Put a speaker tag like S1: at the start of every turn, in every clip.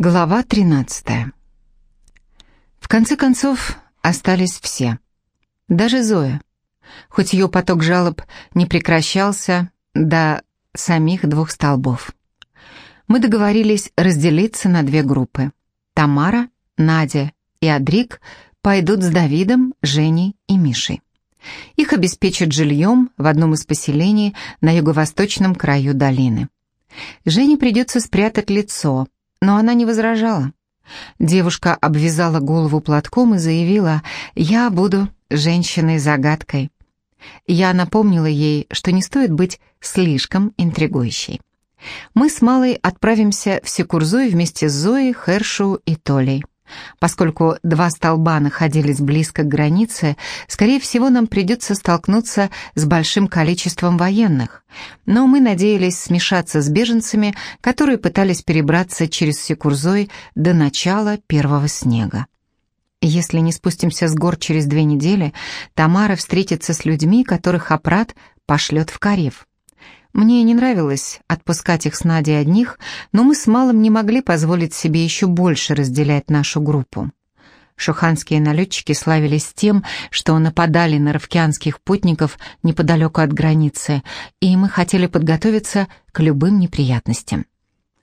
S1: Глава 13. В конце концов, остались все. Даже Зоя. Хоть ее поток жалоб не прекращался до самих двух столбов. Мы договорились разделиться на две группы. Тамара, Надя и Адрик пойдут с Давидом, Женей и Мишей. Их обеспечат жильем в одном из поселений на юго-восточном краю долины. Жене придется спрятать лицо – но она не возражала. Девушка обвязала голову платком и заявила «Я буду женщиной-загадкой». Я напомнила ей, что не стоит быть слишком интригующей. Мы с Малой отправимся в Секурзой вместе с Зоей, Хершу и Толей. Поскольку два столба находились близко к границе, скорее всего, нам придется столкнуться с большим количеством военных. Но мы надеялись смешаться с беженцами, которые пытались перебраться через Секурзой до начала первого снега. Если не спустимся с гор через две недели, Тамара встретится с людьми, которых Апрат пошлет в Карев. Мне не нравилось отпускать их с Надей одних, но мы с Малым не могли позволить себе еще больше разделять нашу группу. Шуханские налетчики славились тем, что нападали на ровкианских путников неподалеку от границы, и мы хотели подготовиться к любым неприятностям.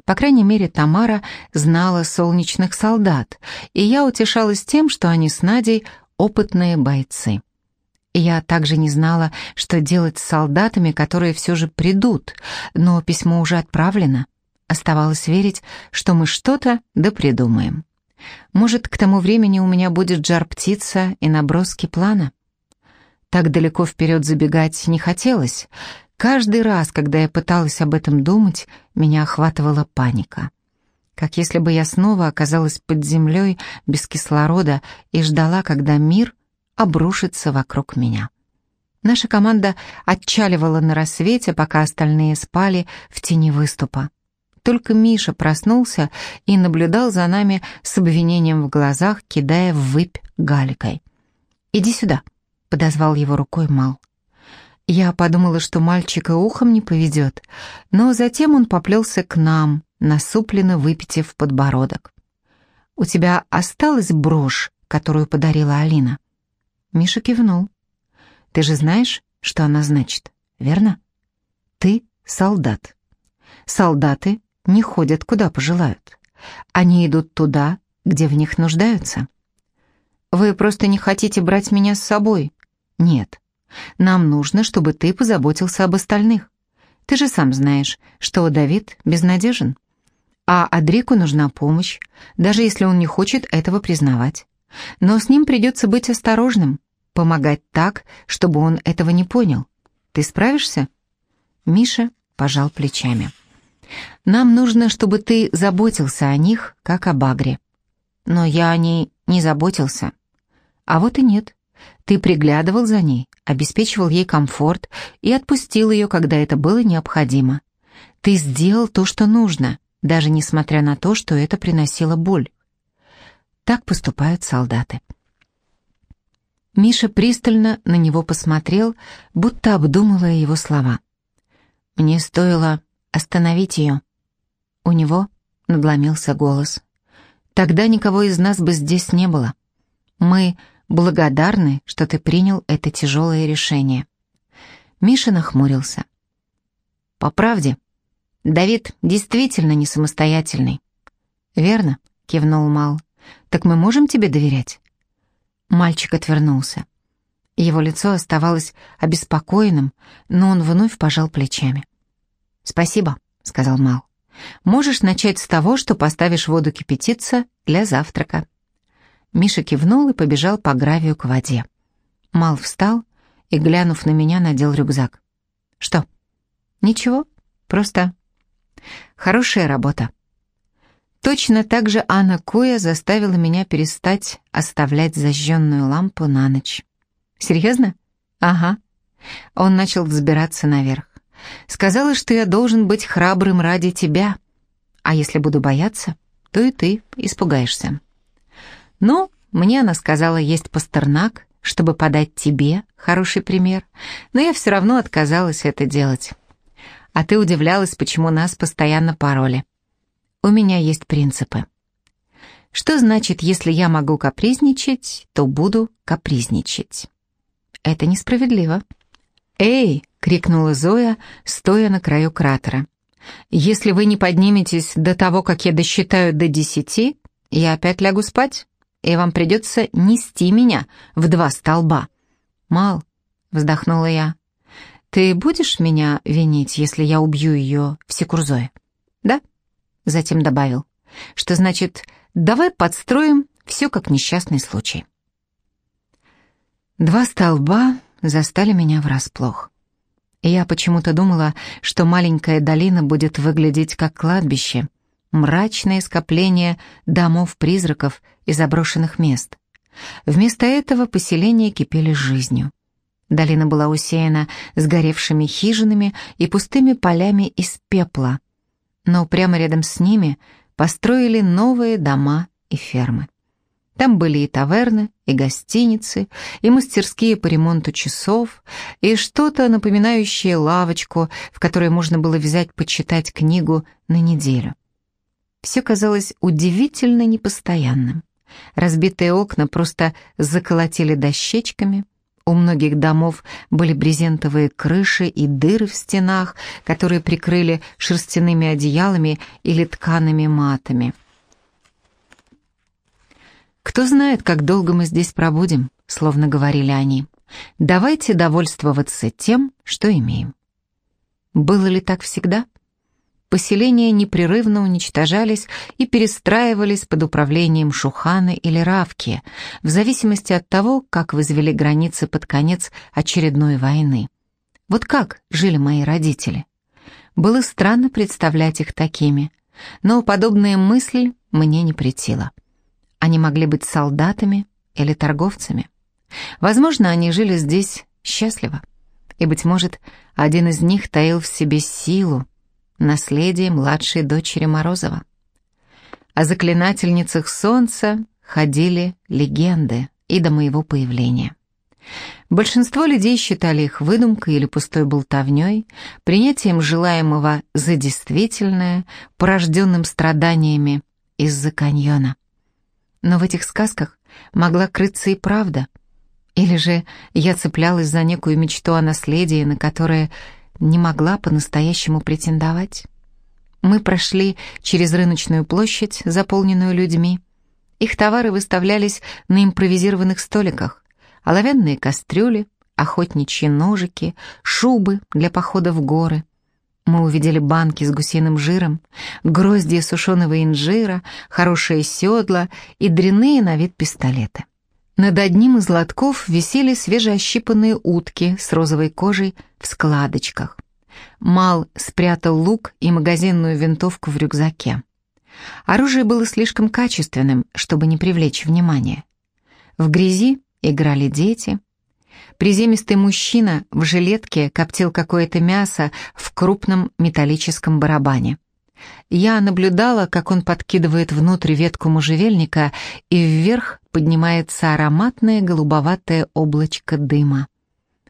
S1: По крайней мере, Тамара знала солнечных солдат, и я утешалась тем, что они с Надей опытные бойцы. Я также не знала, что делать с солдатами, которые все же придут, но письмо уже отправлено. Оставалось верить, что мы что-то да придумаем. Может, к тому времени у меня будет жар-птица и наброски плана? Так далеко вперед забегать не хотелось. Каждый раз, когда я пыталась об этом думать, меня охватывала паника. Как если бы я снова оказалась под землей без кислорода и ждала, когда мир — обрушится вокруг меня. Наша команда отчаливала на рассвете, пока остальные спали в тени выступа. Только Миша проснулся и наблюдал за нами с обвинением в глазах, кидая в выпь галикой. «Иди сюда», — подозвал его рукой Мал. Я подумала, что мальчика ухом не поведет, но затем он поплелся к нам, насупленно выпитив подбородок. «У тебя осталась брошь, которую подарила Алина?» Миша кивнул. «Ты же знаешь, что она значит, верно? Ты солдат. Солдаты не ходят куда пожелают. Они идут туда, где в них нуждаются. Вы просто не хотите брать меня с собой? Нет. Нам нужно, чтобы ты позаботился об остальных. Ты же сам знаешь, что Давид безнадежен. А Адрику нужна помощь, даже если он не хочет этого признавать. Но с ним придется быть осторожным, помогать так, чтобы он этого не понял. Ты справишься?» Миша пожал плечами. «Нам нужно, чтобы ты заботился о них, как о Багре». «Но я о ней не заботился». «А вот и нет. Ты приглядывал за ней, обеспечивал ей комфорт и отпустил ее, когда это было необходимо. Ты сделал то, что нужно, даже несмотря на то, что это приносило боль. Так поступают солдаты. Миша пристально на него посмотрел, будто обдумывая его слова. «Мне стоило остановить ее». У него надломился голос. «Тогда никого из нас бы здесь не было. Мы благодарны, что ты принял это тяжелое решение». Миша нахмурился. «По правде, Давид действительно не самостоятельный». «Верно», — кивнул Мал. «Так мы можем тебе доверять?» Мальчик отвернулся. Его лицо оставалось обеспокоенным, но он вновь пожал плечами. «Спасибо», — сказал Мал. «Можешь начать с того, что поставишь воду кипятиться для завтрака». Миша кивнул и побежал по гравию к воде. Мал встал и, глянув на меня, надел рюкзак. «Что?» «Ничего, просто...» «Хорошая работа», Точно так же Анна Коя заставила меня перестать оставлять зажженную лампу на ночь. Серьезно? Ага. Он начал взбираться наверх. Сказала, что я должен быть храбрым ради тебя. А если буду бояться, то и ты испугаешься. Ну, мне она сказала, есть пастернак, чтобы подать тебе хороший пример, но я все равно отказалась это делать. А ты удивлялась, почему нас постоянно пароли. У меня есть принципы. Что значит, если я могу капризничать, то буду капризничать? Это несправедливо. «Эй!» — крикнула Зоя, стоя на краю кратера. «Если вы не подниметесь до того, как я досчитаю до десяти, я опять лягу спать, и вам придется нести меня в два столба». «Мал», — вздохнула я, — «ты будешь меня винить, если я убью ее в Секурзое?» «Да?» — затем добавил, что значит «давай подстроим все как несчастный случай». Два столба застали меня врасплох. Я почему-то думала, что маленькая долина будет выглядеть как кладбище, мрачное скопление домов-призраков и заброшенных мест. Вместо этого поселения кипели жизнью. Долина была усеяна сгоревшими хижинами и пустыми полями из пепла, но прямо рядом с ними построили новые дома и фермы. Там были и таверны, и гостиницы, и мастерские по ремонту часов, и что-то напоминающее лавочку, в которой можно было взять почитать книгу на неделю. Все казалось удивительно непостоянным. Разбитые окна просто заколотили дощечками, у многих домов были брезентовые крыши и дыры в стенах, которые прикрыли шерстяными одеялами или ткаными матами. «Кто знает, как долго мы здесь пробудем», — словно говорили они. «Давайте довольствоваться тем, что имеем». Было ли так всегда? Поселения непрерывно уничтожались и перестраивались под управлением Шуханы или Равки, в зависимости от того, как возвели границы под конец очередной войны. Вот как жили мои родители. Было странно представлять их такими, но подобная мысль мне не претила. Они могли быть солдатами или торговцами. Возможно, они жили здесь счастливо. И, быть может, один из них таил в себе силу, наследие младшей дочери Морозова. О заклинательницах солнца ходили легенды и до моего появления. Большинство людей считали их выдумкой или пустой болтовней, принятием желаемого за действительное, порожденным страданиями из-за каньона. Но в этих сказках могла крыться и правда. Или же я цеплялась за некую мечту о наследии, на которое не могла по-настоящему претендовать. Мы прошли через рыночную площадь, заполненную людьми. Их товары выставлялись на импровизированных столиках. Оловянные кастрюли, охотничьи ножики, шубы для похода в горы. Мы увидели банки с гусиным жиром, гроздья сушеного инжира, хорошие седла и дряные на вид пистолеты. Над одним из лотков висели свежеощипанные утки с розовой кожей в складочках. Мал спрятал лук и магазинную винтовку в рюкзаке. Оружие было слишком качественным, чтобы не привлечь внимания. В грязи играли дети. Приземистый мужчина в жилетке коптил какое-то мясо в крупном металлическом барабане. Я наблюдала, как он подкидывает внутрь ветку можжевельника, и вверх поднимается ароматное голубоватое облачко дыма.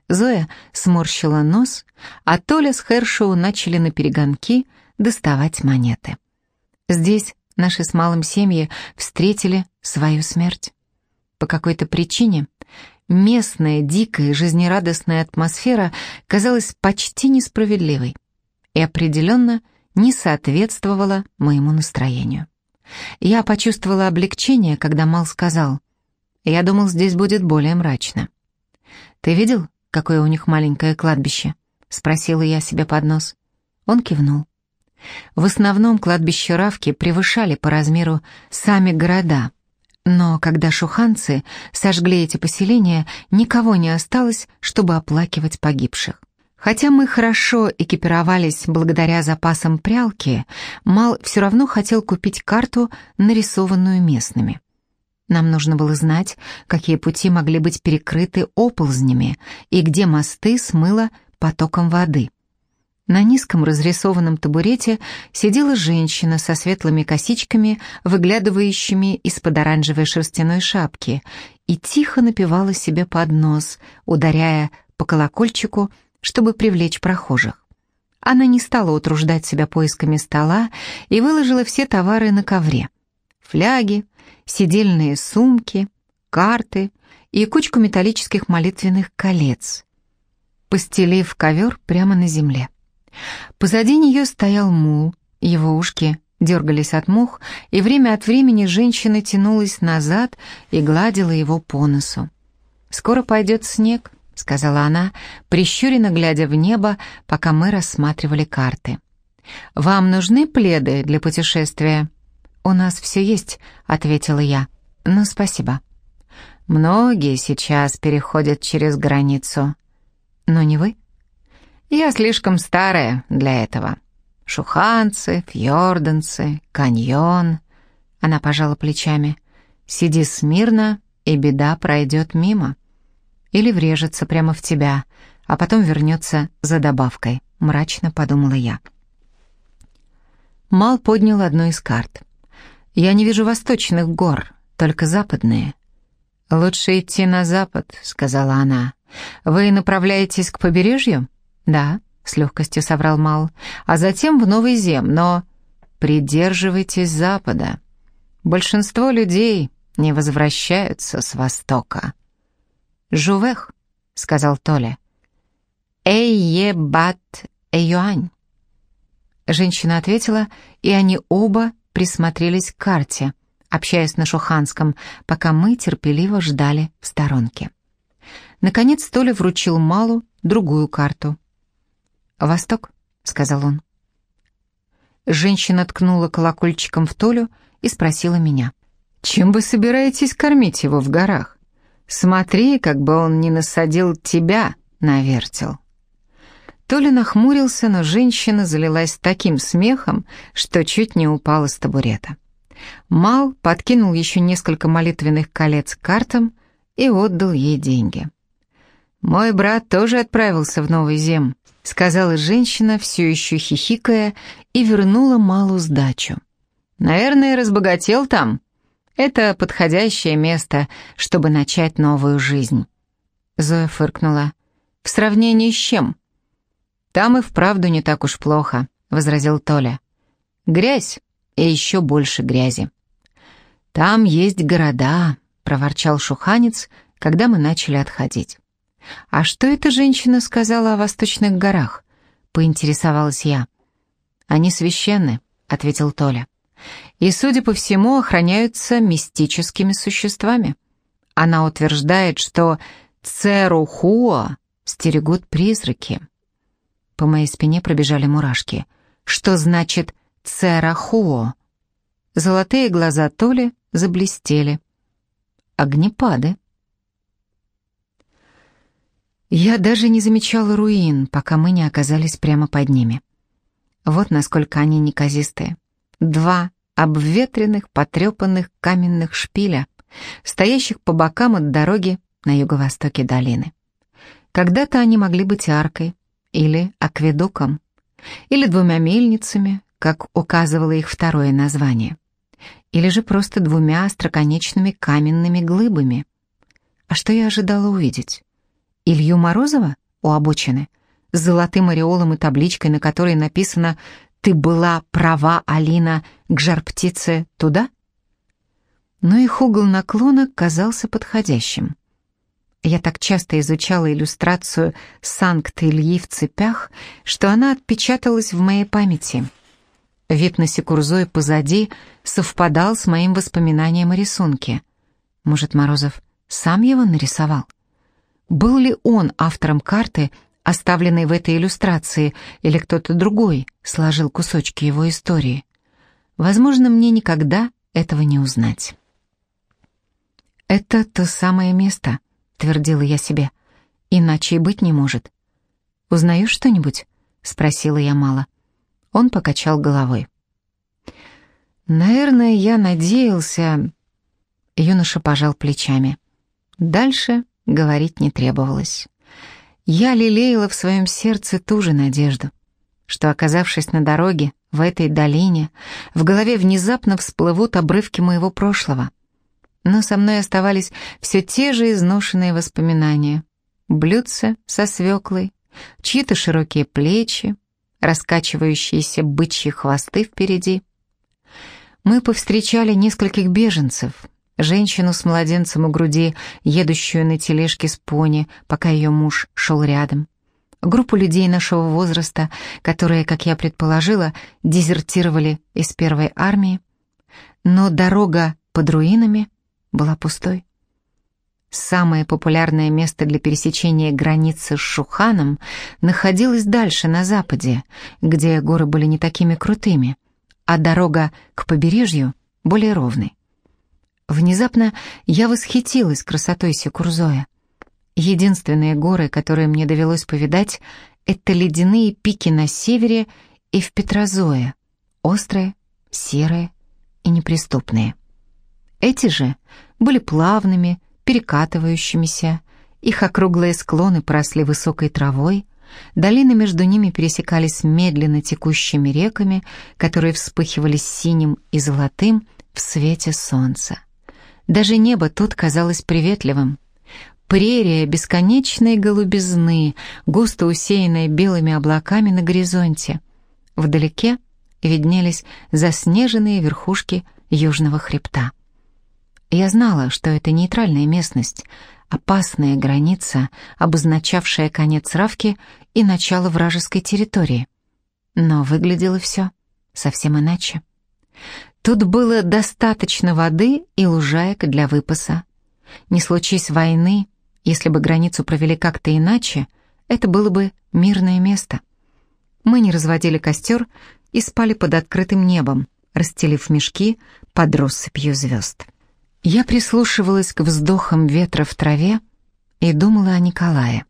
S1: Зоя сморщила нос, а Толя с Хершоу начали на перегонки доставать монеты. Здесь наши с малым семьи встретили свою смерть. По какой-то причине местная, дикая, жизнерадостная атмосфера казалась почти несправедливой и определенно – не соответствовало моему настроению. Я почувствовала облегчение, когда Мал сказал, «Я думал, здесь будет более мрачно». «Ты видел, какое у них маленькое кладбище?» — спросила я себе под нос. Он кивнул. В основном кладбища Равки превышали по размеру сами города, но когда шуханцы сожгли эти поселения, никого не осталось, чтобы оплакивать погибших. Хотя мы хорошо экипировались благодаря запасам прялки, Мал все равно хотел купить карту, нарисованную местными. Нам нужно было знать, какие пути могли быть перекрыты оползнями и где мосты смыло потоком воды. На низком разрисованном табурете сидела женщина со светлыми косичками, выглядывающими из-под оранжевой шерстяной шапки, и тихо напевала себе под нос, ударяя по колокольчику чтобы привлечь прохожих. Она не стала утруждать себя поисками стола и выложила все товары на ковре. Фляги, сидельные сумки, карты и кучку металлических молитвенных колец, постелив ковер прямо на земле. Позади нее стоял мул, его ушки дергались от мух, и время от времени женщина тянулась назад и гладила его по носу. «Скоро пойдет снег», — сказала она, прищуренно глядя в небо, пока мы рассматривали карты. «Вам нужны пледы для путешествия?» «У нас все есть», — ответила я. «Ну, спасибо». «Многие сейчас переходят через границу». «Но не вы?» «Я слишком старая для этого». Шуханцы, фьорданцы, каньон. Она пожала плечами. Сиди смирно, и беда пройдет мимо. Или врежется прямо в тебя, а потом вернется за добавкой, мрачно подумала я. Мал поднял одну из карт. «Я не вижу восточных гор, только западные». «Лучше идти на запад», — сказала она. «Вы направляетесь к побережью?» «Да», — с легкостью соврал Мал. «А затем в Новый Зем, но...» «Придерживайтесь запада. Большинство людей не возвращаются с востока». «Жувех», — сказал Толя. «Эй-е бат эйюань». Женщина ответила, и они оба присмотрелись к карте, общаясь на шуханском, пока мы терпеливо ждали в сторонке. Наконец Толя вручил Малу другую карту. «Восток», — сказал он. Женщина ткнула колокольчиком в Толю и спросила меня. «Чем вы собираетесь кормить его в горах? Смотри, как бы он не насадил тебя на вертел». Толя нахмурился, но женщина залилась таким смехом, что чуть не упала с табурета. Мал подкинул еще несколько молитвенных колец к картам и отдал ей деньги. «Мой брат тоже отправился в Новый Зем», — сказала женщина, все еще хихикая, и вернула Малу сдачу. «Наверное, разбогател там. Это подходящее место, чтобы начать новую жизнь». Зоя фыркнула. «В сравнении с чем?» «Там и вправду не так уж плохо», — возразил Толя. «Грязь и еще больше грязи». «Там есть города», — проворчал шуханец, когда мы начали отходить. «А что эта женщина сказала о восточных горах?» — поинтересовалась я. «Они священны», — ответил Толя. «И, судя по всему, охраняются мистическими существами. Она утверждает, что Церухуа стерегут призраки». По моей спине пробежали мурашки. Что значит «церахуо»? Золотые глаза Толи заблестели. Огнепады. Я даже не замечала руин, пока мы не оказались прямо под ними. Вот насколько они неказистые. Два обветренных, потрепанных каменных шпиля, стоящих по бокам от дороги на юго-востоке долины. Когда-то они могли быть аркой, или акведуком, или двумя мельницами, как указывало их второе название, или же просто двумя остроконечными каменными глыбами. А что я ожидала увидеть? Илью Морозова у обочины с золотым ореолом и табличкой, на которой написано «Ты была права, Алина, к жар-птице туда?» Но их угол наклона казался подходящим. Я так часто изучала иллюстрацию Санкт-Ильи в цепях, что она отпечаталась в моей памяти. Вид на Секурзой позади совпадал с моим воспоминанием о рисунке. Может, Морозов сам его нарисовал? Был ли он автором карты, оставленной в этой иллюстрации, или кто-то другой сложил кусочки его истории? Возможно, мне никогда этого не узнать. Это то самое место, — твердила я себе. «Иначе и быть не может». «Узнаешь что-нибудь?» — спросила я мало. Он покачал головой. «Наверное, я надеялся...» Юноша пожал плечами. Дальше говорить не требовалось. Я лелеяла в своем сердце ту же надежду, что, оказавшись на дороге, в этой долине, в голове внезапно всплывут обрывки моего прошлого — но со мной оставались все те же изношенные воспоминания. Блюдце со свеклой, чьи-то широкие плечи, раскачивающиеся бычьи хвосты впереди. Мы повстречали нескольких беженцев, женщину с младенцем у груди, едущую на тележке с пони, пока ее муж шел рядом, группу людей нашего возраста, которые, как я предположила, дезертировали из первой армии, но дорога под руинами была пустой. Самое популярное место для пересечения границы с Шуханом находилось дальше, на западе, где горы были не такими крутыми, а дорога к побережью более ровной. Внезапно я восхитилась красотой Секурзоя. Единственные горы, которые мне довелось повидать, это ледяные пики на севере и в Петрозое, острые, серые и неприступные. Эти же были плавными, перекатывающимися, их округлые склоны поросли высокой травой, долины между ними пересекались медленно текущими реками, которые вспыхивали синим и золотым в свете солнца. Даже небо тут казалось приветливым. Прерия бесконечной голубизны, густо усеянная белыми облаками на горизонте. Вдалеке виднелись заснеженные верхушки южного хребта. Я знала, что это нейтральная местность, опасная граница, обозначавшая конец Равки и начало вражеской территории. Но выглядело все совсем иначе. Тут было достаточно воды и лужаек для выпаса. Не случись войны, если бы границу провели как-то иначе, это было бы мирное место. Мы не разводили костер и спали под открытым небом, расстелив мешки под россыпью звезд. Я прислушивалась к вздохам ветра в траве и думала о Николае.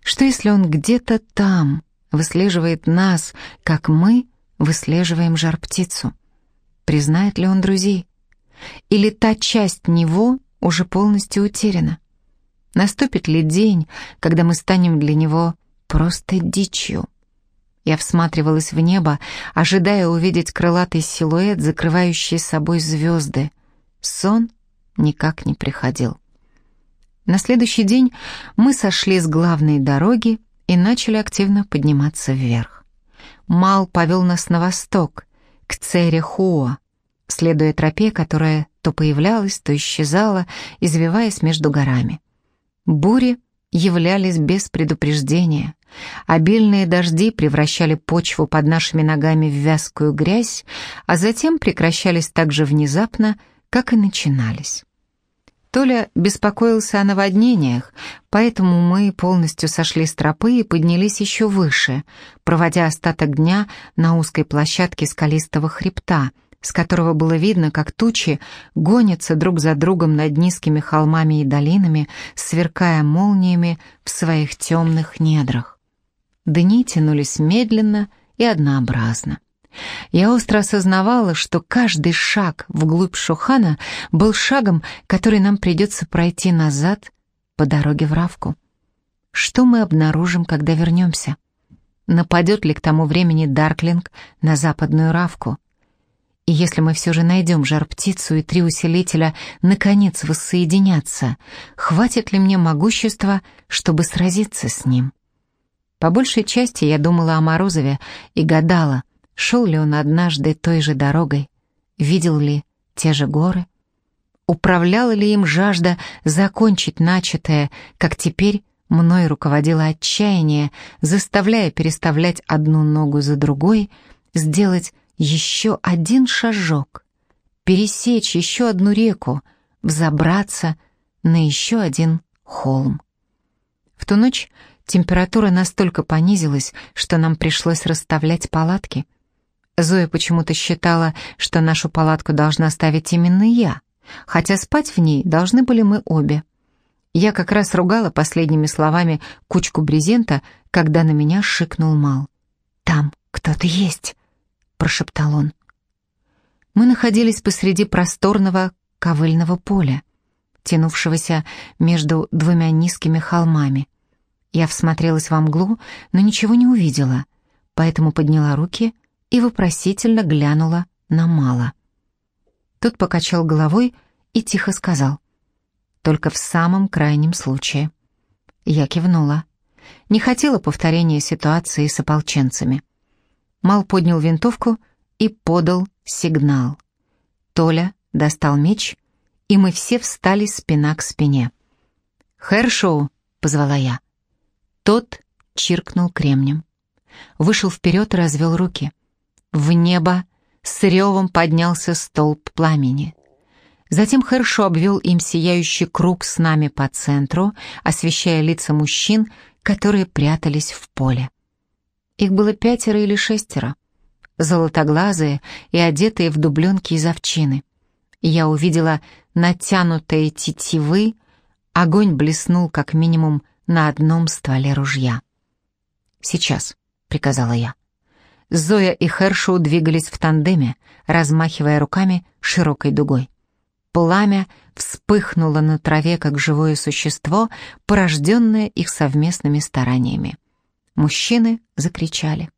S1: Что если он где-то там выслеживает нас, как мы выслеживаем жар-птицу? Признает ли он друзей? Или та часть него уже полностью утеряна? Наступит ли день, когда мы станем для него просто дичью? Я всматривалась в небо, ожидая увидеть крылатый силуэт, закрывающий собой звезды. Сон никак не приходил. На следующий день мы сошли с главной дороги и начали активно подниматься вверх. Мал повел нас на восток, к Церехуа, следуя тропе, которая то появлялась, то исчезала, извиваясь между горами. Бури являлись без предупреждения. Обильные дожди превращали почву под нашими ногами в вязкую грязь, а затем прекращались так же внезапно, как и начинались. Толя беспокоился о наводнениях, поэтому мы полностью сошли с тропы и поднялись еще выше, проводя остаток дня на узкой площадке скалистого хребта, с которого было видно, как тучи гонятся друг за другом над низкими холмами и долинами, сверкая молниями в своих темных недрах. Дни тянулись медленно и однообразно. Я остро осознавала, что каждый шаг вглубь Шухана был шагом, который нам придется пройти назад по дороге в Равку. Что мы обнаружим, когда вернемся? Нападет ли к тому времени Дарклинг на западную Равку? И если мы все же найдем жар-птицу и три усилителя наконец воссоединятся, хватит ли мне могущества, чтобы сразиться с ним? По большей части я думала о Морозове и гадала — Шел ли он однажды той же дорогой? Видел ли те же горы? Управляла ли им жажда закончить начатое, как теперь мной руководило отчаяние, заставляя переставлять одну ногу за другой, сделать еще один шажок, пересечь еще одну реку, взобраться на еще один холм. В ту ночь температура настолько понизилась, что нам пришлось расставлять палатки. Зоя почему-то считала, что нашу палатку должна ставить именно я, хотя спать в ней должны были мы обе. Я как раз ругала последними словами кучку брезента, когда на меня шикнул Мал. «Там кто-то есть», — прошептал он. Мы находились посреди просторного ковыльного поля, тянувшегося между двумя низкими холмами. Я всмотрелась во мглу, но ничего не увидела, поэтому подняла руки и вопросительно глянула на Мала. Тот покачал головой и тихо сказал. «Только в самом крайнем случае». Я кивнула. Не хотела повторения ситуации с ополченцами. Мал поднял винтовку и подал сигнал. Толя достал меч, и мы все встали спина к спине. «Хэршоу!» — позвала я. Тот чиркнул кремнем. Вышел вперед и развел руки. В небо с ревом поднялся столб пламени. Затем Хэршо обвел им сияющий круг с нами по центру, освещая лица мужчин, которые прятались в поле. Их было пятеро или шестеро, золотоглазые и одетые в дубленки из овчины. Я увидела натянутые тетивы, огонь блеснул как минимум на одном стволе ружья. «Сейчас», — приказала я. Зоя и Хершоу двигались в тандеме, размахивая руками широкой дугой. Пламя вспыхнуло на траве, как живое существо, порожденное их совместными стараниями. Мужчины закричали.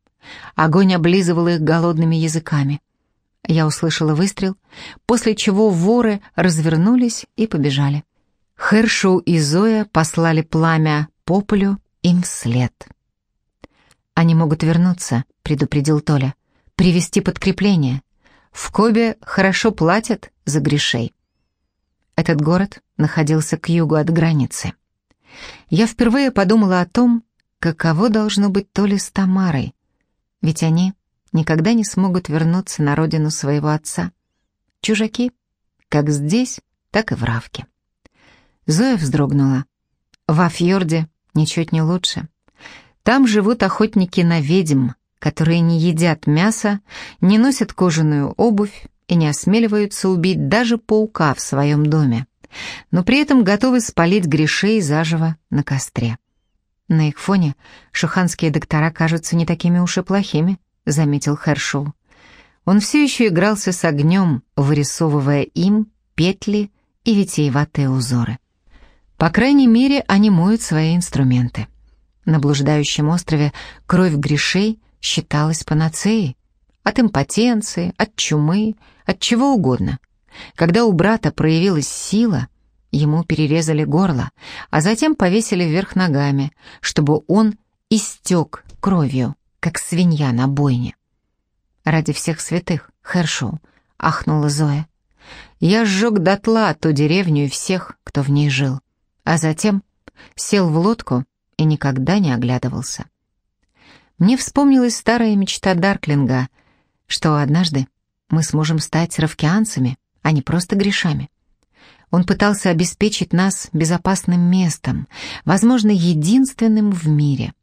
S1: Огонь облизывал их голодными языками. Я услышала выстрел, после чего воры развернулись и побежали. Хершоу и Зоя послали пламя по полю им вслед. «Они могут вернуться», — предупредил Толя. «Привести подкрепление. В Кобе хорошо платят за грешей». Этот город находился к югу от границы. Я впервые подумала о том, каково должно быть то ли с Тамарой, ведь они никогда не смогут вернуться на родину своего отца. Чужаки, как здесь, так и в Равке. Зоя вздрогнула. Во фьорде ничуть не лучше. Там живут охотники на ведьм, которые не едят мясо, не носят кожаную обувь, и не осмеливаются убить даже паука в своем доме, но при этом готовы спалить грешей заживо на костре. На их фоне шуханские доктора кажутся не такими уж и плохими, заметил Хершоу. Он все еще игрался с огнем, вырисовывая им петли и витиеватые узоры. По крайней мере, они моют свои инструменты. На блуждающем острове кровь грешей считалась панацеей, от импотенции, от чумы, от чего угодно. Когда у брата проявилась сила, ему перерезали горло, а затем повесили вверх ногами, чтобы он истек кровью, как свинья на бойне. «Ради всех святых, Хершоу», — ахнула Зоя. «Я сжег дотла ту деревню и всех, кто в ней жил, а затем сел в лодку и никогда не оглядывался». Мне вспомнилась старая мечта Дарклинга — что однажды мы сможем стать равкианцами, а не просто грешами. Он пытался обеспечить нас безопасным местом, возможно, единственным в мире.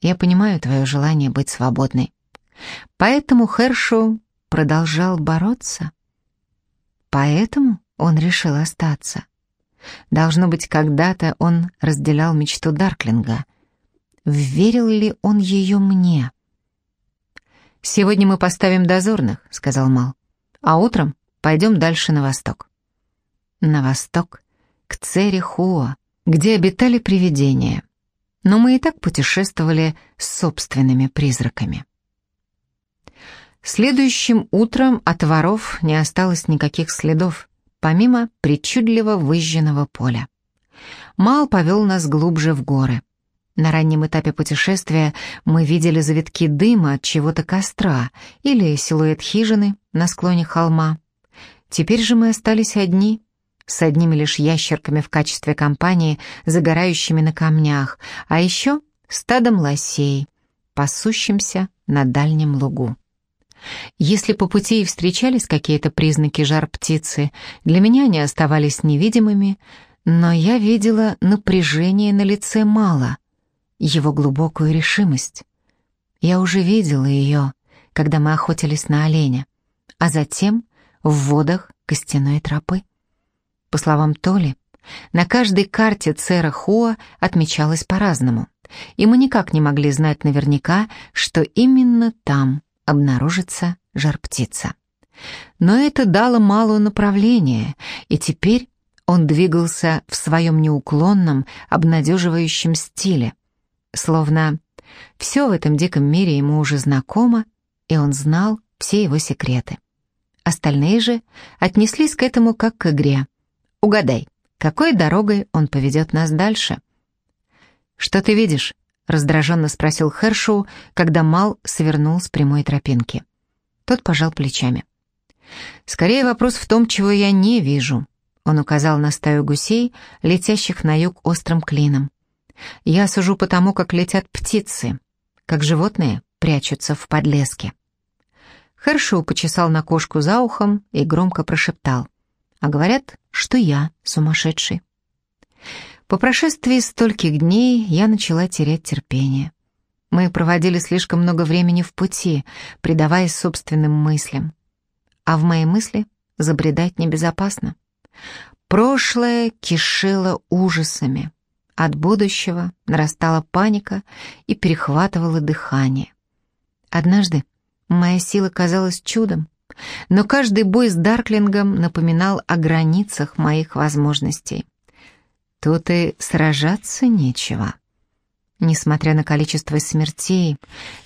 S1: Я понимаю твое желание быть свободной. Поэтому Хершоу продолжал бороться. Поэтому он решил остаться. Должно быть, когда-то он разделял мечту Дарклинга. Верил ли он ее мне? «Сегодня мы поставим дозорных», — сказал Мал. «А утром пойдем дальше на восток». На восток, к Церехуа, где обитали привидения. Но мы и так путешествовали с собственными призраками. Следующим утром от воров не осталось никаких следов, помимо причудливо выжженного поля. Мал повел нас глубже в горы. На раннем этапе путешествия мы видели завитки дыма от чего-то костра или силуэт хижины на склоне холма. Теперь же мы остались одни, с одними лишь ящерками в качестве компании, загорающими на камнях, а еще стадом лосей, пасущимся на дальнем лугу. Если по пути и встречались какие-то признаки жар птицы, для меня они оставались невидимыми, но я видела напряжение на лице мало — его глубокую решимость. Я уже видела ее, когда мы охотились на оленя, а затем в водах костяной тропы. По словам Толи, на каждой карте Цера Хуа отмечалось по-разному, и мы никак не могли знать наверняка, что именно там обнаружится жар-птица. Но это дало мало направления, и теперь он двигался в своем неуклонном, обнадеживающем стиле, Словно все в этом диком мире ему уже знакомо, и он знал все его секреты. Остальные же отнеслись к этому как к игре. Угадай, какой дорогой он поведет нас дальше? «Что ты видишь?» — раздраженно спросил Хершоу, когда Мал свернул с прямой тропинки. Тот пожал плечами. Скорее вопрос в том, чего я не вижу. Он указал на стаю гусей, летящих на юг острым клином. Я сужу по тому, как летят птицы, как животные прячутся в подлеске. Хершоу почесал на кошку за ухом и громко прошептал. А говорят, что я сумасшедший. По прошествии стольких дней я начала терять терпение. Мы проводили слишком много времени в пути, предаваясь собственным мыслям. А в мои мысли забредать небезопасно. Прошлое кишело ужасами. От будущего нарастала паника и перехватывало дыхание. Однажды моя сила казалась чудом, но каждый бой с Дарклингом напоминал о границах моих возможностей. Тут и сражаться нечего. Несмотря на количество смертей,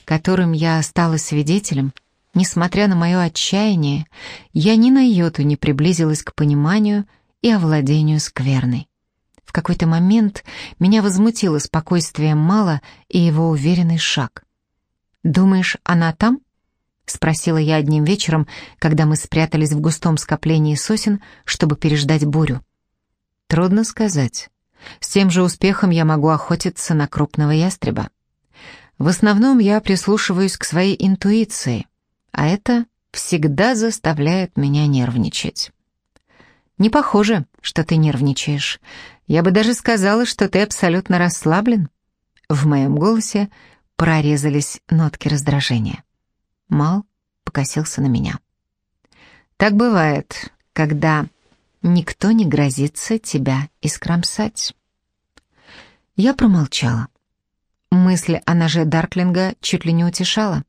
S1: которым я стала свидетелем, несмотря на мое отчаяние, я ни на йоту не приблизилась к пониманию и овладению скверной. В какой-то момент меня возмутило спокойствие Мала и его уверенный шаг. «Думаешь, она там?» — спросила я одним вечером, когда мы спрятались в густом скоплении сосен, чтобы переждать бурю. Трудно сказать. С тем же успехом я могу охотиться на крупного ястреба. В основном я прислушиваюсь к своей интуиции, а это всегда заставляет меня нервничать. Не похоже, что ты нервничаешь. Я бы даже сказала, что ты абсолютно расслаблен. В моем голосе прорезались нотки раздражения. Мал покосился на меня. Так бывает, когда Никто не грозится тебя искромсать. Я промолчала. Мысль о ноже Дарклинга чуть ли не утешала.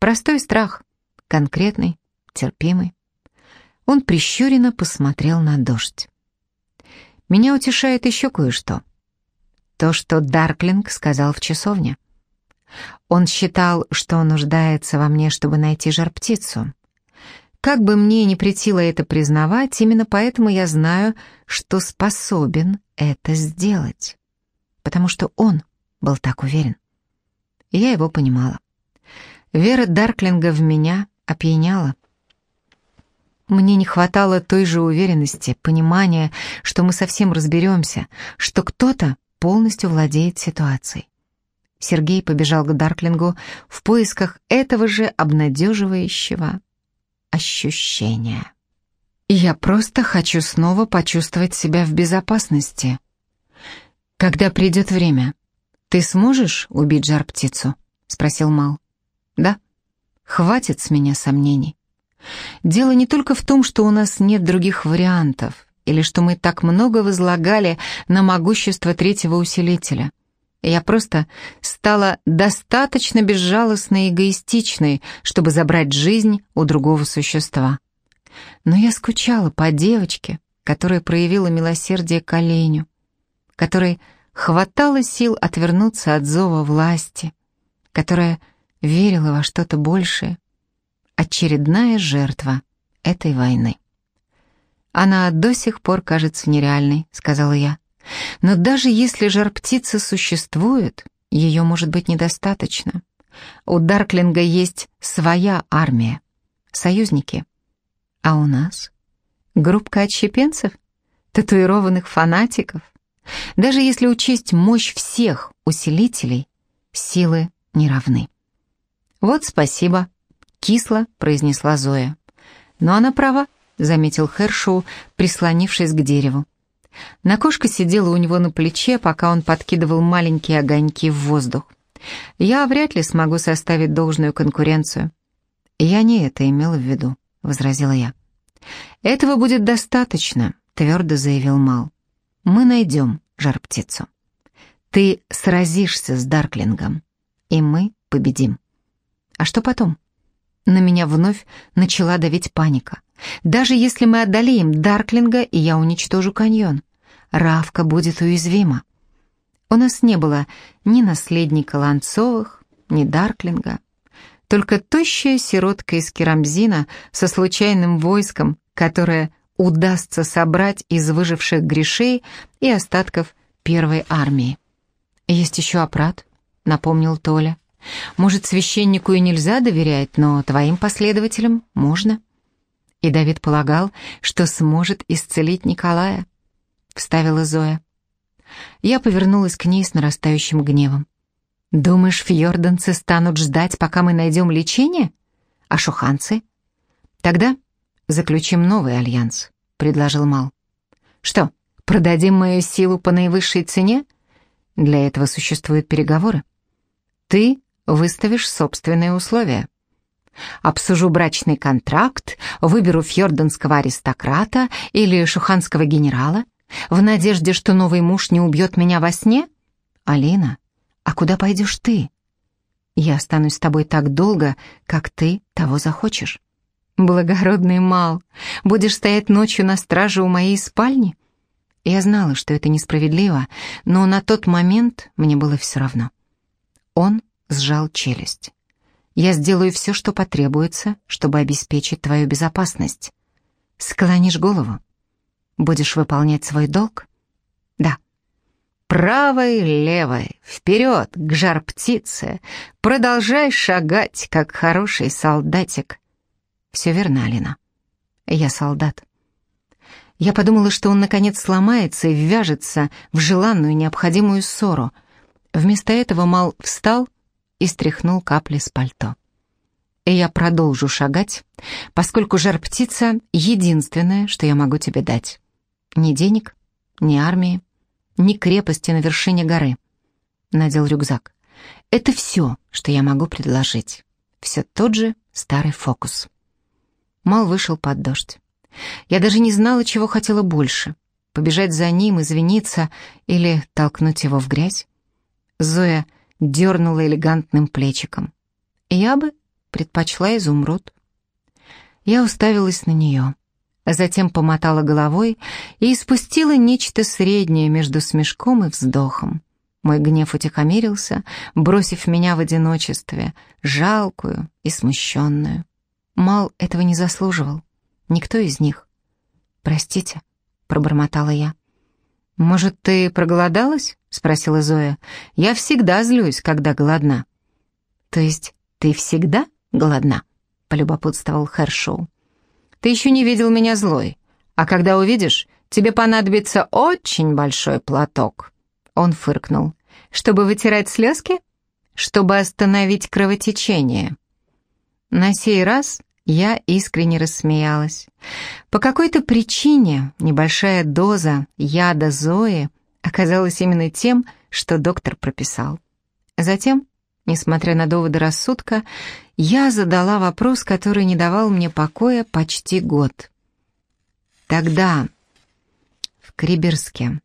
S1: Простой страх, конкретный, терпимый. Он прищуренно посмотрел на дождь. Меня утешает еще кое-что. То, что Дарклинг сказал в часовне. Он считал, что нуждается во мне, чтобы найти жар-птицу. Как бы мне ни претило это признавать, именно поэтому я знаю, что способен это сделать. Потому что он был так уверен. И я его понимала. Вера Дарклинга в меня опьяняла. Мне не хватало той же уверенности, понимания, что мы совсем разберемся, что кто-то полностью владеет ситуацией. Сергей побежал к Дарклингу в поисках этого же обнадеживающего ощущения. Я просто хочу снова почувствовать себя в безопасности. Когда придет время, ты сможешь убить жар-птицу? Спросил Мал. Да. Хватит с меня сомнений. Дело не только в том, что у нас нет других вариантов, или что мы так много возлагали на могущество третьего усилителя. Я просто стала достаточно безжалостной и эгоистичной, чтобы забрать жизнь у другого существа. Но я скучала по девочке, которая проявила милосердие к оленю, которой хватало сил отвернуться от зова власти, которая верила во что-то большее. Очередная жертва этой войны. «Она до сих пор кажется нереальной», — сказала я. Но даже если жар-птица существует, ее может быть недостаточно. У Дарклинга есть своя армия, союзники. А у нас? Группка отщепенцев? Татуированных фанатиков? Даже если учесть мощь всех усилителей, силы не равны. «Вот спасибо», — кисло произнесла Зоя. «Но она права», — заметил Хершоу, прислонившись к дереву. Накошка сидела у него на плече, пока он подкидывал маленькие огоньки в воздух. Я вряд ли смогу составить должную конкуренцию. Я не это имела в виду, возразила я. Этого будет достаточно, твердо заявил Мал. Мы найдем жар-птицу. Ты сразишься с Дарклингом, и мы победим. А что потом? На меня вновь начала давить паника. Даже если мы одолеем Дарклинга, и я уничтожу каньон, Равка будет уязвима. У нас не было ни наследника Ланцовых, ни Дарклинга, только тощая сиротка из Керамзина со случайным войском, которое удастся собрать из выживших грешей и остатков первой армии. «Есть еще опрат», — напомнил Толя. «Может, священнику и нельзя доверять, но твоим последователям можно». И Давид полагал, что сможет исцелить Николая, вставила Зоя. Я повернулась к ней с нарастающим гневом. «Думаешь, фьорданцы станут ждать, пока мы найдем лечение? А шуханцы?» «Тогда заключим новый альянс», — предложил Мал. «Что, продадим мою силу по наивысшей цене? Для этого существуют переговоры. Ты выставишь собственные условия. Обсужу брачный контракт, выберу фьорданского аристократа или шуханского генерала, в надежде, что новый муж не убьет меня во сне? Алина, а куда пойдешь ты? Я останусь с тобой так долго, как ты того захочешь. Благородный Мал, будешь стоять ночью на страже у моей спальни? Я знала, что это несправедливо, но на тот момент мне было все равно. Он сжал челюсть. Я сделаю все, что потребуется, чтобы обеспечить твою безопасность. Склонишь голову. Будешь выполнять свой долг? Да. Правой, левой, вперед, к жар-птице. Продолжай шагать, как хороший солдатик. Все верно, Алина. Я солдат. Я подумала, что он наконец сломается и ввяжется в желанную необходимую ссору. Вместо этого Мал встал и стряхнул капли с пальто. И я продолжу шагать, поскольку жар-птица — единственное, что я могу тебе дать. Ни денег, ни армии, ни крепости на вершине горы. Надел рюкзак. Это все, что я могу предложить. Все тот же старый фокус. Мал вышел под дождь. Я даже не знала, чего хотела больше. Побежать за ним, извиниться или толкнуть его в грязь. Зоя дернула элегантным плечиком. Я бы предпочла изумруд. Я уставилась на нее, затем помотала головой и испустила нечто среднее между смешком и вздохом. Мой гнев утихомирился, бросив меня в одиночестве, жалкую и смущенную. Мал этого не заслуживал. Никто из них. «Простите», — пробормотала я. «Может, ты проголодалась?» — спросила Зоя. «Я всегда злюсь, когда голодна». «То есть ты всегда голодна?» — полюбопытствовал Хершоу. «Ты еще не видел меня злой, а когда увидишь, тебе понадобится очень большой платок». Он фыркнул. «Чтобы вытирать слезки? Чтобы остановить кровотечение». На сей раз я искренне рассмеялась. По какой-то причине небольшая доза яда Зои оказалась именно тем, что доктор прописал. Затем, несмотря на доводы рассудка, я задала вопрос, который не давал мне покоя почти год. Тогда, в Криберске,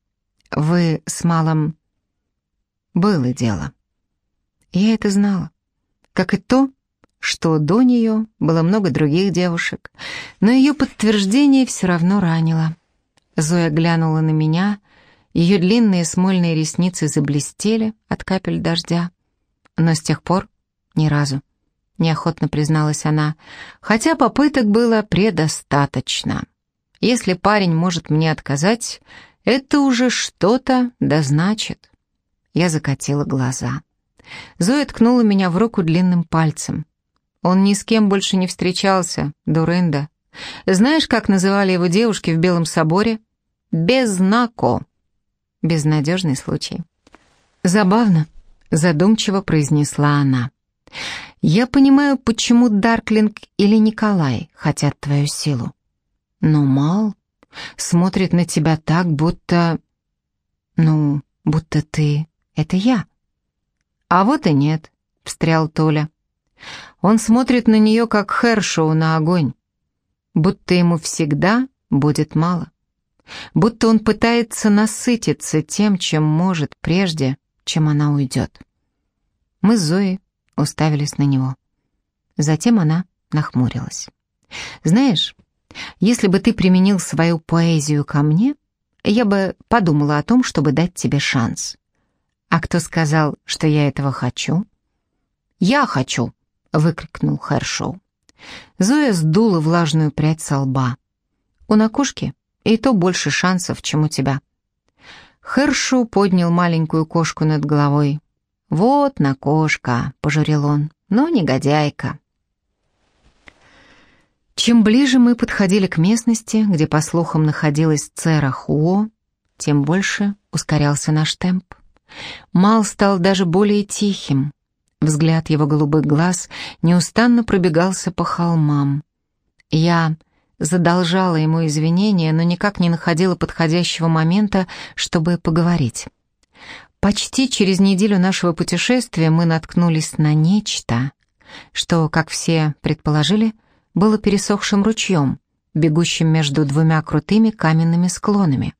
S1: вы с Малом... Было дело. Я это знала. Как и то, что до нее было много других девушек, но ее подтверждение все равно ранило. Зоя глянула на меня, ее длинные смольные ресницы заблестели от капель дождя. Но с тех пор ни разу, неохотно призналась она, хотя попыток было предостаточно. Если парень может мне отказать, это уже что-то да значит. Я закатила глаза. Зоя ткнула меня в руку длинным пальцем. Он ни с кем больше не встречался, Дурында. Знаешь, как называли его девушки в Белом соборе? Безнако. Безнадежный случай. Забавно, задумчиво произнесла она. Я понимаю, почему Дарклинг или Николай хотят твою силу. Но Мал смотрит на тебя так, будто... Ну, будто ты — это я. А вот и нет, встрял Толя. Он смотрит на нее, как Хершоу на огонь, будто ему всегда будет мало, будто он пытается насытиться тем, чем может, прежде, чем она уйдет. Мы с Зоей уставились на него. Затем она нахмурилась. «Знаешь, если бы ты применил свою поэзию ко мне, я бы подумала о том, чтобы дать тебе шанс. А кто сказал, что я этого хочу?» «Я хочу», выкрикнул Хершоу. Зоя сдула влажную прядь со лба. «У накушки и то больше шансов, чем у тебя». Хершоу поднял маленькую кошку над головой. «Вот накошка», — пожурил он, — «но негодяйка». Чем ближе мы подходили к местности, где, по слухам, находилась Цера Хуо, тем больше ускорялся наш темп. Мал стал даже более тихим. Взгляд его голубых глаз неустанно пробегался по холмам. Я задолжала ему извинения, но никак не находила подходящего момента, чтобы поговорить. Почти через неделю нашего путешествия мы наткнулись на нечто, что, как все предположили, было пересохшим ручьем, бегущим между двумя крутыми каменными склонами.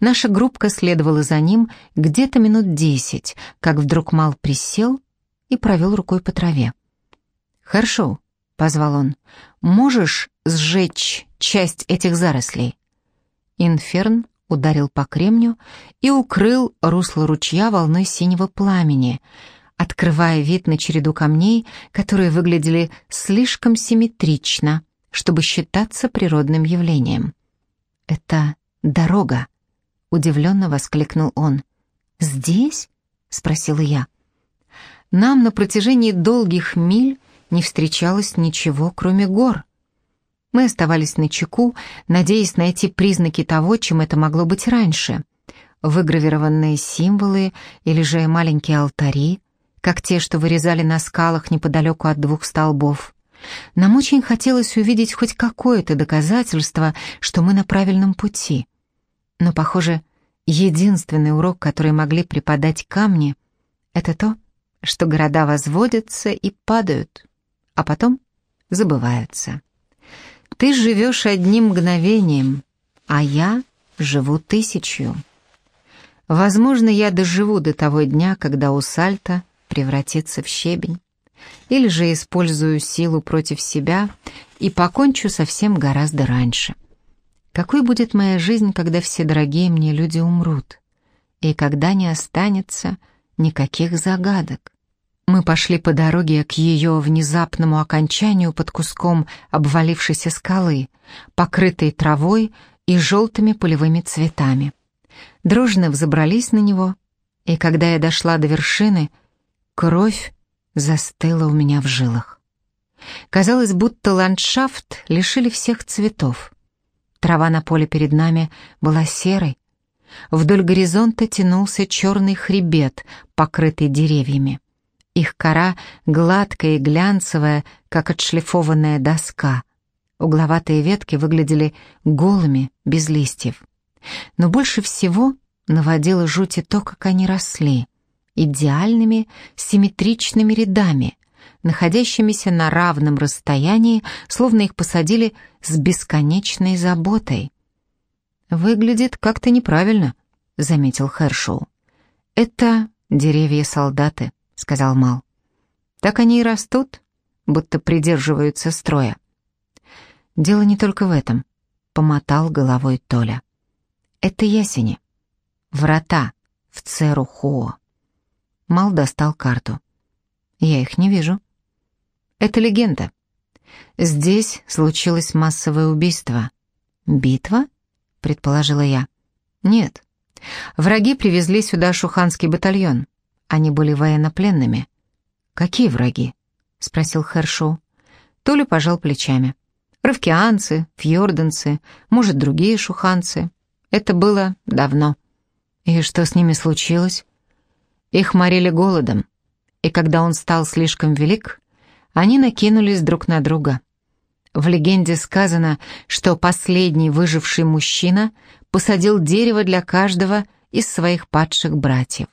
S1: Наша группка следовала за ним где-то минут десять, как вдруг Мал присел и провел рукой по траве. «Хорошо», — позвал он, — «можешь сжечь часть этих зарослей?» Инферн ударил по кремню и укрыл русло ручья волной синего пламени, открывая вид на череду камней, которые выглядели слишком симметрично, чтобы считаться природным явлением. «Это дорога», — удивленно воскликнул он. «Здесь?» — спросила я. Нам на протяжении долгих миль не встречалось ничего, кроме гор. Мы оставались на чеку, надеясь найти признаки того, чем это могло быть раньше. Выгравированные символы или же маленькие алтари, как те, что вырезали на скалах неподалеку от двух столбов. Нам очень хотелось увидеть хоть какое-то доказательство, что мы на правильном пути. Но, похоже, единственный урок, который могли преподать камни, это то, что города возводятся и падают, а потом забываются. Ты живешь одним мгновением, а я живу тысячью. Возможно, я доживу до того дня, когда у Сальта превратиться в щебень, или же использую силу против себя и покончу совсем гораздо раньше. Какой будет моя жизнь, когда все дорогие мне люди умрут, и когда не останется никаких загадок? Мы пошли по дороге к ее внезапному окончанию под куском обвалившейся скалы, покрытой травой и желтыми полевыми цветами. Дружно взобрались на него, и когда я дошла до вершины — Кровь застыла у меня в жилах. Казалось, будто ландшафт лишили всех цветов. Трава на поле перед нами была серой. Вдоль горизонта тянулся черный хребет, покрытый деревьями. Их кора гладкая и глянцевая, как отшлифованная доска. Угловатые ветки выглядели голыми, без листьев. Но больше всего наводило жути то, как они росли идеальными симметричными рядами, находящимися на равном расстоянии, словно их посадили с бесконечной заботой. «Выглядит как-то неправильно», — заметил Хершоу. «Это деревья-солдаты», — сказал Мал. «Так они и растут, будто придерживаются строя». «Дело не только в этом», — помотал головой Толя. «Это ясени, врата в Церухоо». Мал достал карту. «Я их не вижу». «Это легенда. Здесь случилось массовое убийство». «Битва?» — предположила я. «Нет. Враги привезли сюда шуханский батальон. Они были военнопленными». «Какие враги?» — спросил Хершоу. Толя пожал плечами. «Равкианцы, фьорданцы, может, другие шуханцы. Это было давно». «И что с ними случилось?» Их морили голодом, и когда он стал слишком велик, они накинулись друг на друга. В легенде сказано, что последний выживший мужчина посадил дерево для каждого из своих падших братьев.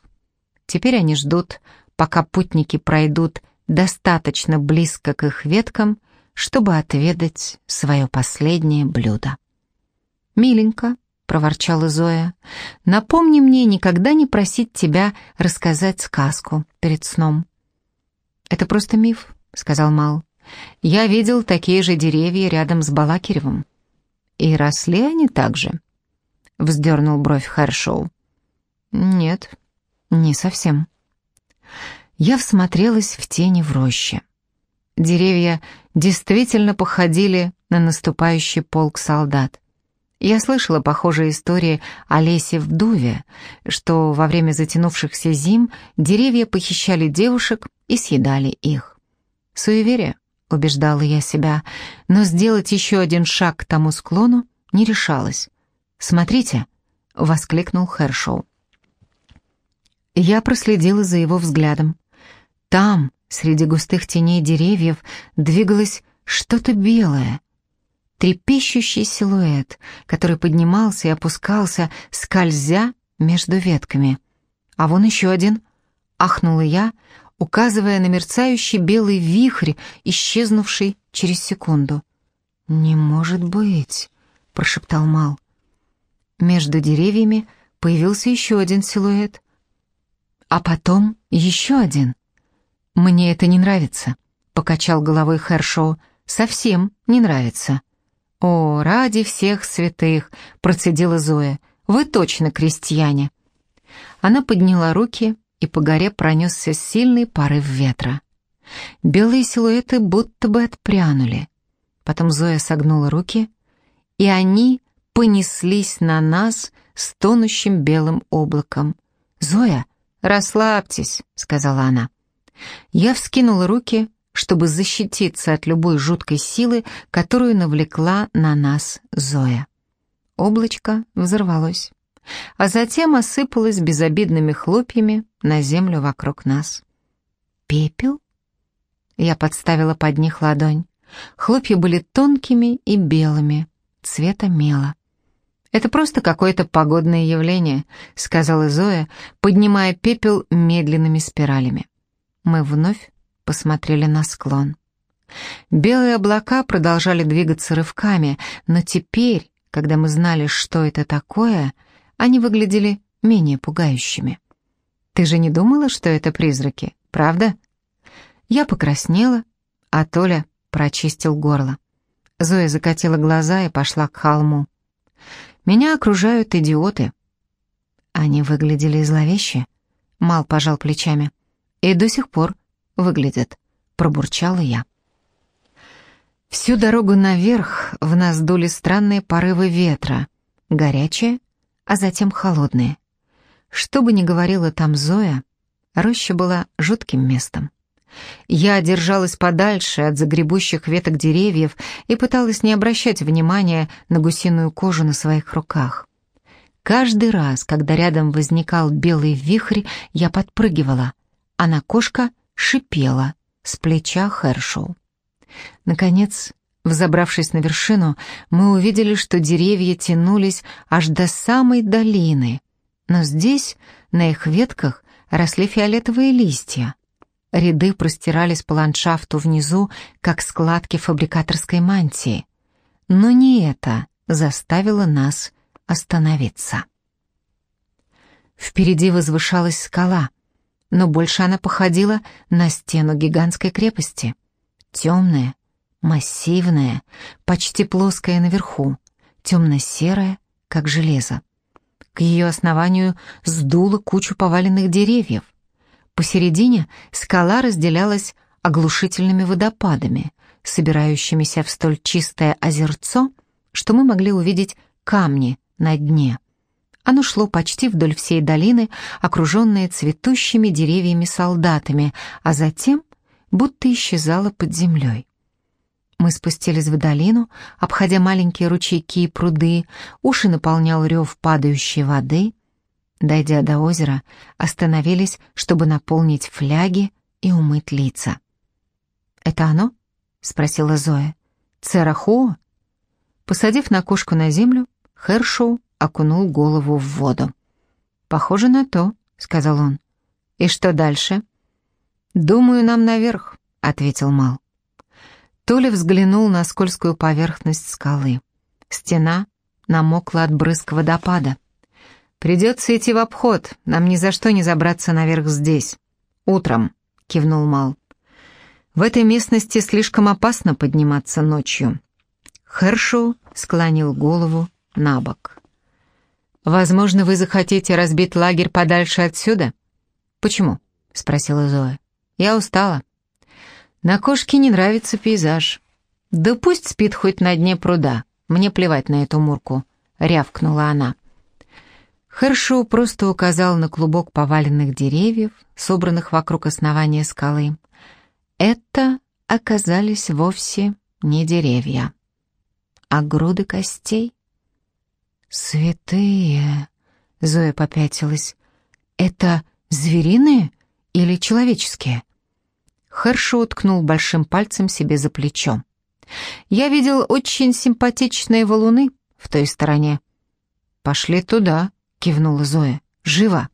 S1: Теперь они ждут, пока путники пройдут достаточно близко к их веткам, чтобы отведать свое последнее блюдо. «Миленько», проворчала Зоя. «Напомни мне никогда не просить тебя рассказать сказку перед сном». «Это просто миф», — сказал Мал. «Я видел такие же деревья рядом с Балакиревым». «И росли они так же?» — вздернул бровь Хэршоу. «Нет, не совсем». Я всмотрелась в тени в роще. Деревья действительно походили на наступающий полк солдат. Я слышала похожие истории о лесе в Дуве, что во время затянувшихся зим деревья похищали девушек и съедали их. Суеверие, — убеждала я себя, но сделать еще один шаг к тому склону не решалась. «Смотрите!» — воскликнул Хершоу. Я проследила за его взглядом. Там, среди густых теней деревьев, двигалось что-то белое. Трепещущий силуэт, который поднимался и опускался, скользя между ветками. А вон еще один. Ахнула я, указывая на мерцающий белый вихрь, исчезнувший через секунду. «Не может быть», — прошептал Мал. Между деревьями появился еще один силуэт. А потом еще один. «Мне это не нравится», — покачал головой Хершоу. «Совсем не нравится». «О, ради всех святых!» — процедила Зоя. «Вы точно крестьяне!» Она подняла руки, и по горе пронесся сильный порыв ветра. Белые силуэты будто бы отпрянули. Потом Зоя согнула руки, и они понеслись на нас с тонущим белым облаком. «Зоя, расслабьтесь», — сказала она. Я вскинула руки, чтобы защититься от любой жуткой силы, которую навлекла на нас Зоя. Облачко взорвалось, а затем осыпалось безобидными хлопьями на землю вокруг нас. «Пепел?» Я подставила под них ладонь. Хлопья были тонкими и белыми, цвета мела. «Это просто какое-то погодное явление», — сказала Зоя, поднимая пепел медленными спиралями. Мы вновь посмотрели на склон. Белые облака продолжали двигаться рывками, но теперь, когда мы знали, что это такое, они выглядели менее пугающими. «Ты же не думала, что это призраки, правда?» Я покраснела, а Толя прочистил горло. Зоя закатила глаза и пошла к холму. «Меня окружают идиоты». Они выглядели зловеще. Мал пожал плечами. «И до сих пор выглядят», — пробурчала я. Всю дорогу наверх в нас дули странные порывы ветра, горячие, а затем холодные. Что бы ни говорила там Зоя, роща была жутким местом. Я держалась подальше от загребущих веток деревьев и пыталась не обращать внимания на гусиную кожу на своих руках. Каждый раз, когда рядом возникал белый вихрь, я подпрыгивала, а на кошка шипела с плеча Хершоу. Наконец, взобравшись на вершину, мы увидели, что деревья тянулись аж до самой долины, но здесь, на их ветках, росли фиолетовые листья. Ряды простирались по ландшафту внизу, как складки фабрикаторской мантии. Но не это заставило нас остановиться. Впереди возвышалась скала, но больше она походила на стену гигантской крепости. Темная, массивная, почти плоская наверху, темно-серая, как железо. К ее основанию сдуло кучу поваленных деревьев. Посередине скала разделялась оглушительными водопадами, собирающимися в столь чистое озерцо, что мы могли увидеть камни на дне. Оно шло почти вдоль всей долины, окруженное цветущими деревьями-солдатами, а затем будто исчезало под землей. Мы спустились в долину, обходя маленькие ручейки и пруды, уши наполнял рев падающей воды. Дойдя до озера, остановились, чтобы наполнить фляги и умыть лица. «Это оно?» — спросила Зоя. «Церахуо?» Посадив на кошку на землю, Хершоу окунул голову в воду. «Похоже на то», — сказал он. «И что дальше?» «Думаю, нам наверх», — ответил Мал. Толя взглянул на скользкую поверхность скалы. Стена намокла от брызг водопада. «Придется идти в обход, нам ни за что не забраться наверх здесь. Утром», — кивнул Мал. «В этой местности слишком опасно подниматься ночью». Хершоу склонил голову на бок. «Возможно, вы захотите разбить лагерь подальше отсюда?» «Почему?» — спросила Зоя. «Я устала. На кошке не нравится пейзаж. Да пусть спит хоть на дне пруда. Мне плевать на эту мурку», — рявкнула она. Хершоу просто указал на клубок поваленных деревьев, собранных вокруг основания скалы. «Это оказались вовсе не деревья, а груды костей. «Святые!» — Зоя попятилась. «Это звериные или человеческие?» Хершо уткнул большим пальцем себе за плечо. «Я видел очень симпатичные валуны в той стороне». «Пошли туда», — кивнула Зоя. «Живо!»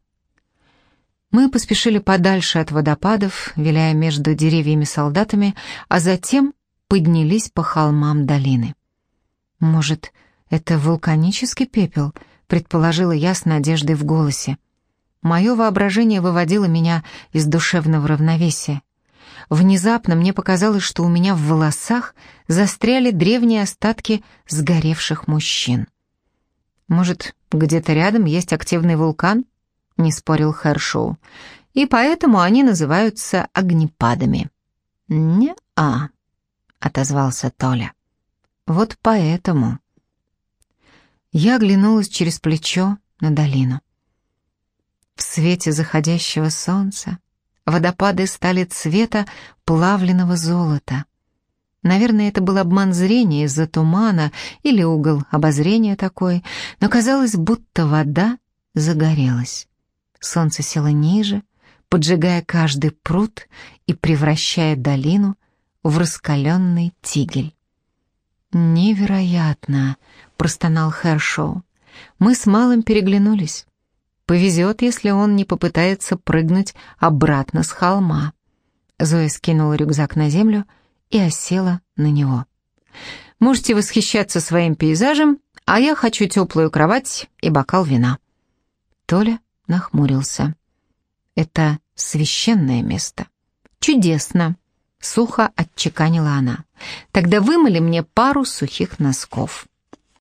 S1: Мы поспешили подальше от водопадов, виляя между деревьями солдатами, а затем поднялись по холмам долины. «Может, это вулканический пепел?» — предположила я с надеждой в голосе. Мое воображение выводило меня из душевного равновесия. Внезапно мне показалось, что у меня в волосах застряли древние остатки сгоревших мужчин. «Может, где-то рядом есть активный вулкан?» — не спорил Хершоу. «И поэтому они называются огнепадами». «Не-а», — отозвался Толя. «Вот поэтому». Я оглянулась через плечо на долину. В свете заходящего солнца водопады стали цвета плавленного золота. Наверное, это был обман зрения из-за тумана или угол обозрения такой, но казалось, будто вода загорелась. Солнце село ниже, поджигая каждый пруд и превращая долину в раскаленный тигель. «Невероятно!» — простонал Хершоу. Мы с Малым переглянулись. Повезет, если он не попытается прыгнуть обратно с холма. Зоя скинула рюкзак на землю и осела на него. «Можете восхищаться своим пейзажем, а я хочу теплую кровать и бокал вина». Толя нахмурился. «Это священное место». «Чудесно!» — сухо отчеканила она. «Тогда вымыли мне пару сухих носков».